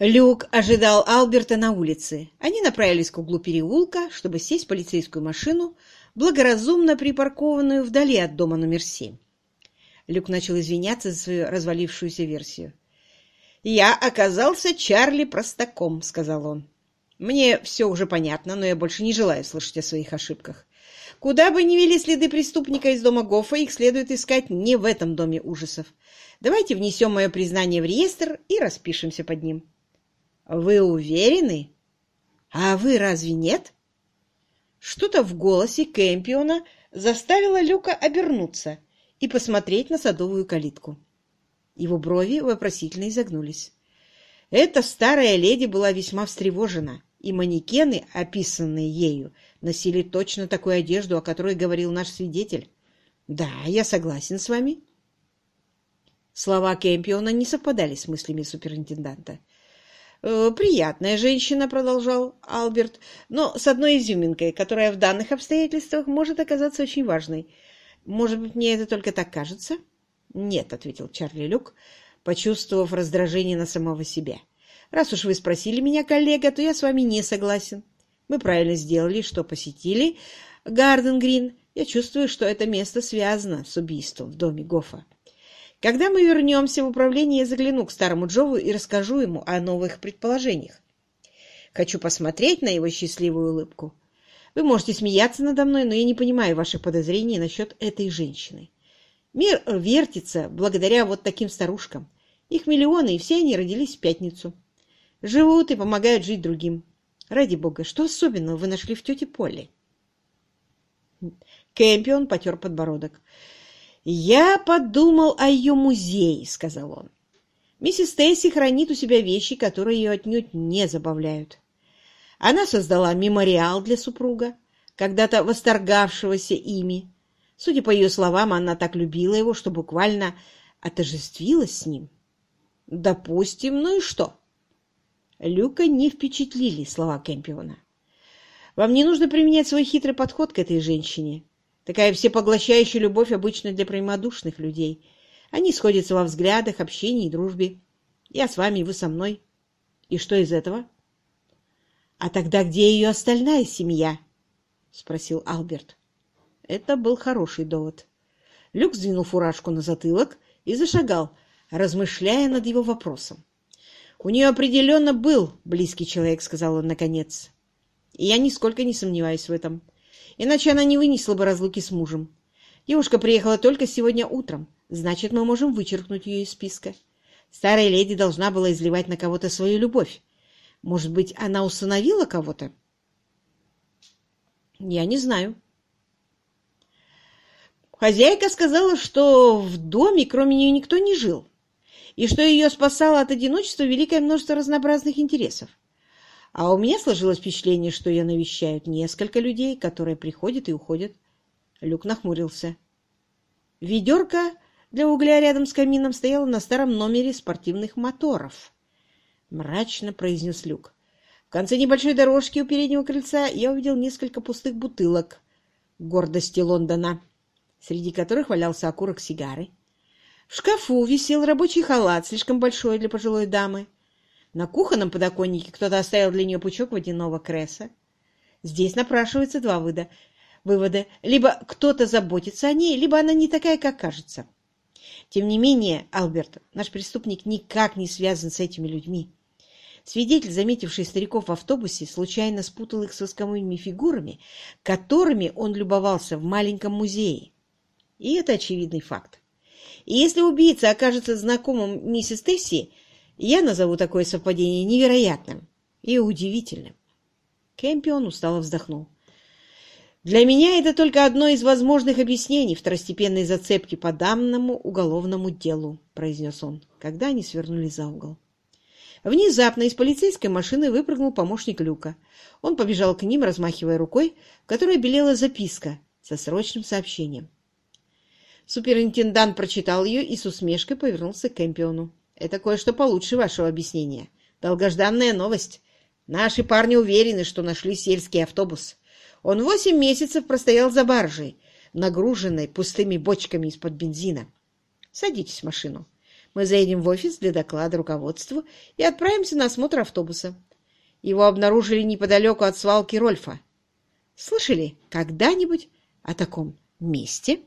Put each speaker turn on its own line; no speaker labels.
Люк ожидал Алберта на улице. Они направились к углу переулка, чтобы сесть в полицейскую машину, благоразумно припаркованную вдали от дома номер семь. Люк начал извиняться за свою развалившуюся версию. «Я оказался Чарли Простаком», — сказал он. «Мне все уже понятно, но я больше не желаю слышать о своих ошибках. Куда бы ни вели следы преступника из дома Гофа, их следует искать не в этом доме ужасов. Давайте внесем мое признание в реестр и распишемся под ним». «Вы уверены? А вы разве нет?» Что-то в голосе Кэмпиона заставило Люка обернуться и посмотреть на садовую калитку. Его брови вопросительно изогнулись. Эта старая леди была весьма встревожена, и манекены, описанные ею, носили точно такую одежду, о которой говорил наш свидетель. «Да, я согласен с вами». Слова Кэмпиона не совпадали с мыслями суперинтенданта. «Э, «Приятная женщина», — продолжал Алберт, «но с одной изюминкой, которая в данных обстоятельствах может оказаться очень важной. Может быть, мне это только так кажется?» «Нет», — ответил Чарли Люк, почувствовав раздражение на самого себя. «Раз уж вы спросили меня, коллега, то я с вами не согласен. Мы правильно сделали, что посетили Гарден Грин. Я чувствую, что это место связано с убийством в доме Гофа. Когда мы вернемся в управление, я загляну к старому Джову и расскажу ему о новых предположениях. Хочу посмотреть на его счастливую улыбку. Вы можете смеяться надо мной, но я не понимаю ваших подозрений насчет этой женщины. Мир вертится благодаря вот таким старушкам. Их миллионы, и все они родились в пятницу. Живут и помогают жить другим. Ради бога, что особенного вы нашли в тете Полли? Кэмпион потер подбородок. «Я подумал о ее музее», — сказал он. «Миссис Стейси хранит у себя вещи, которые ее отнюдь не забавляют. Она создала мемориал для супруга, когда-то восторгавшегося ими. Судя по ее словам, она так любила его, что буквально отожествилась с ним. Допустим, ну и что?» Люка не впечатлили слова Кэмпиона. «Вам не нужно применять свой хитрый подход к этой женщине. Такая всепоглощающая любовь обычно для прямодушных людей. Они сходятся во взглядах, общении и дружбе. Я с вами, вы со мной. И что из этого? — А тогда где ее остальная семья? — спросил Алберт. Это был хороший довод. Люк сдвинул фуражку на затылок и зашагал, размышляя над его вопросом. «У нее определенно был близкий человек», — сказал он наконец. «И я нисколько не сомневаюсь в этом иначе она не вынесла бы разлуки с мужем. Девушка приехала только сегодня утром, значит, мы можем вычеркнуть ее из списка. Старая леди должна была изливать на кого-то свою любовь. Может быть, она усыновила кого-то? Я не знаю. Хозяйка сказала, что в доме кроме нее никто не жил, и что ее спасало от одиночества великое множество разнообразных интересов. А у меня сложилось впечатление, что ее навещают несколько людей, которые приходят и уходят. Люк нахмурился. Ведерко для угля рядом с камином стояло на старом номере спортивных моторов. Мрачно произнес Люк. В конце небольшой дорожки у переднего крыльца я увидел несколько пустых бутылок гордости Лондона, среди которых валялся окурок сигары. В шкафу висел рабочий халат, слишком большой для пожилой дамы. На кухонном подоконнике кто-то оставил для нее пучок водяного кресса. Здесь напрашиваются два выда. вывода. Либо кто-то заботится о ней, либо она не такая, как кажется. Тем не менее, Алберт, наш преступник никак не связан с этими людьми. Свидетель, заметивший стариков в автобусе, случайно спутал их с восковыми фигурами, которыми он любовался в маленьком музее. И это очевидный факт. И если убийца окажется знакомым миссис Тесси, я назову такое совпадение невероятным и удивительным. Кэмпион устало вздохнул. Для меня это только одно из возможных объяснений второстепенной зацепки по данному уголовному делу, произнес он, когда они свернули за угол. Внезапно из полицейской машины выпрыгнул помощник Люка. Он побежал к ним, размахивая рукой, в которой белела записка со срочным сообщением. Суперинтендант прочитал ее и с усмешкой повернулся к Кэмпиону. Это кое-что получше вашего объяснения. Долгожданная новость. Наши парни уверены, что нашли сельский автобус. Он восемь месяцев простоял за баржей, нагруженной пустыми бочками из-под бензина. Садитесь в машину. мы заедем в офис для доклада руководству и отправимся на осмотр автобуса. Его обнаружили неподалеку от свалки Рольфа. Слышали когда-нибудь о таком месте?»